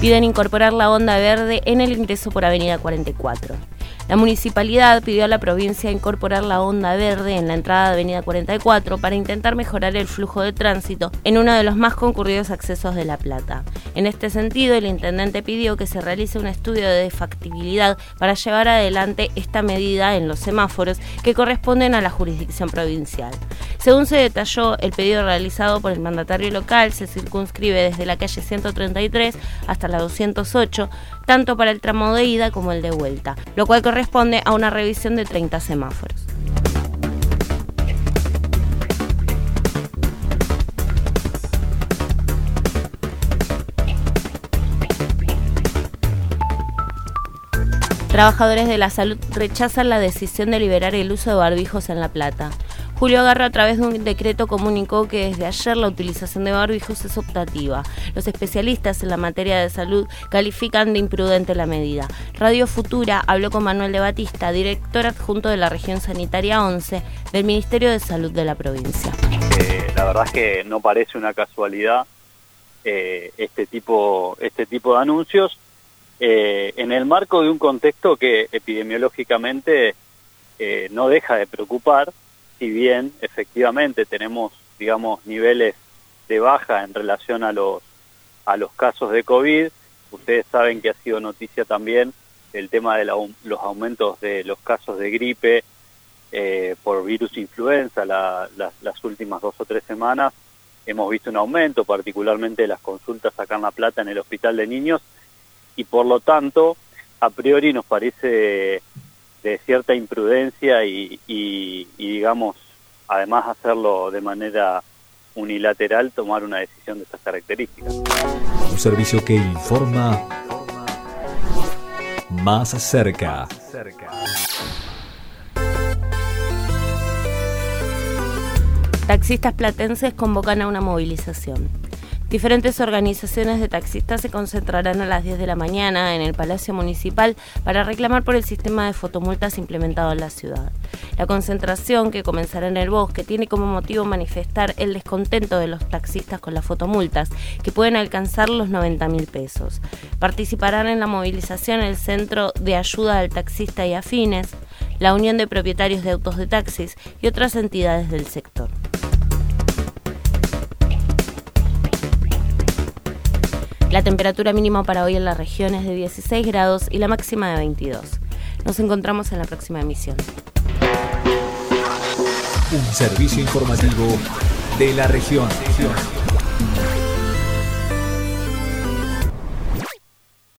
Piden incorporar la onda verde en el ingreso por Avenida 44. La municipalidad pidió a la provincia incorporar la onda verde en la entrada de Avenida 44 para intentar mejorar el flujo de tránsito en uno de los más concurridos accesos de La Plata. En este sentido, el intendente pidió que se realice un estudio de factibilidad para llevar adelante esta medida en los semáforos que corresponden a la jurisdicción provincial. Según se detalló, el pedido realizado por el mandatario local se circunscribe desde la calle 133 hasta la 208, tanto para el tramo de ida como el de vuelta, lo cual a una revisión de 30 semáforos. Trabajadores de la salud rechazan la decisión de liberar el uso de barbijos en La Plata. Julio Agarro a través de un decreto comunicó que desde ayer la utilización de barbijos es optativa. Los especialistas en la materia de salud califican de imprudente la medida. Radio Futura habló con Manuel de Batista, director adjunto de la región sanitaria 11 del Ministerio de Salud de la provincia. Eh, la verdad es que no parece una casualidad eh, este tipo este tipo de anuncios eh, en el marco de un contexto que epidemiológicamente no deja de preocupar si bien efectivamente tenemos, digamos, niveles de baja en relación a los, a los casos de COVID, ustedes saben que ha sido noticia también el tema de los aumentos de los casos de gripe eh, por virus influenza las últimas dos o tres semanas. Hemos visto un aumento, particularmente de las consultas acá en La Plata en el Hospital de Niños, y por lo tanto, a priori nos parece de cierta imprudencia y, digamos, además hacerlo de manera unilateral, tomar una decisión de estas características. Un servicio que informa más cerca. Taxistas platenses convocan a una movilización. Diferentes organizaciones de taxistas se concentrarán a las 10 de la mañana en el Palacio Municipal para reclamar por el sistema de fotomultas implementado en la ciudad. La concentración, que comenzará en el bosque, tiene como motivo manifestar el descontento de los taxistas con las fotomultas, que pueden alcanzar los 90 mil pesos. Participarán en la movilización el Centro de Ayuda al Taxista y Afines, la Unión de Propietarios de Autos de Taxis y otras entidades del sector. La temperatura mínima para hoy en la región es de 16 grados y la máxima de 22. Nos encontramos en la próxima emisión. Un servicio informativo de la región.